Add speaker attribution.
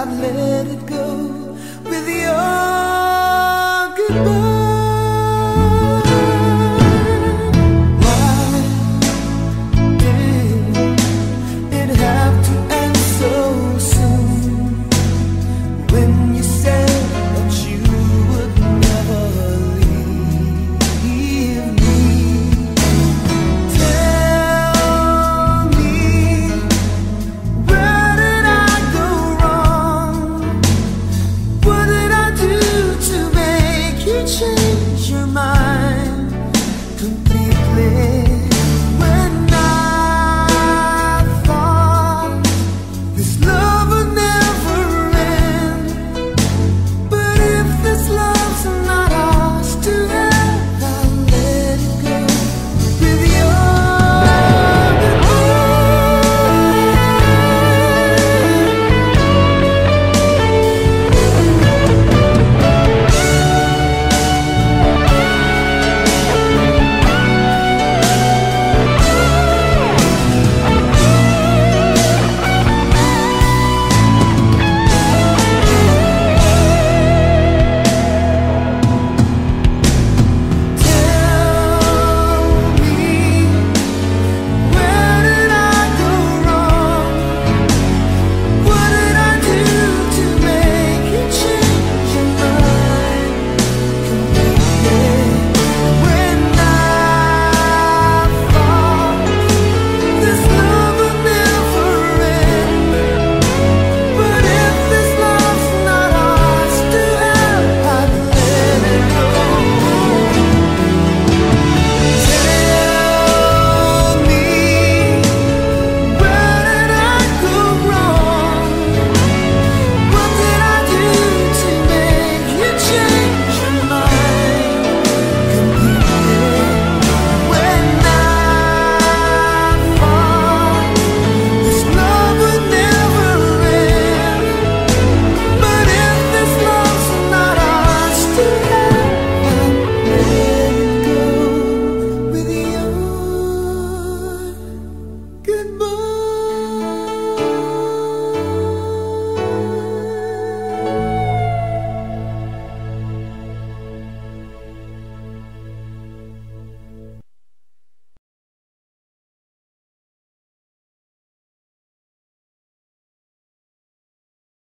Speaker 1: I'd let it go with your live.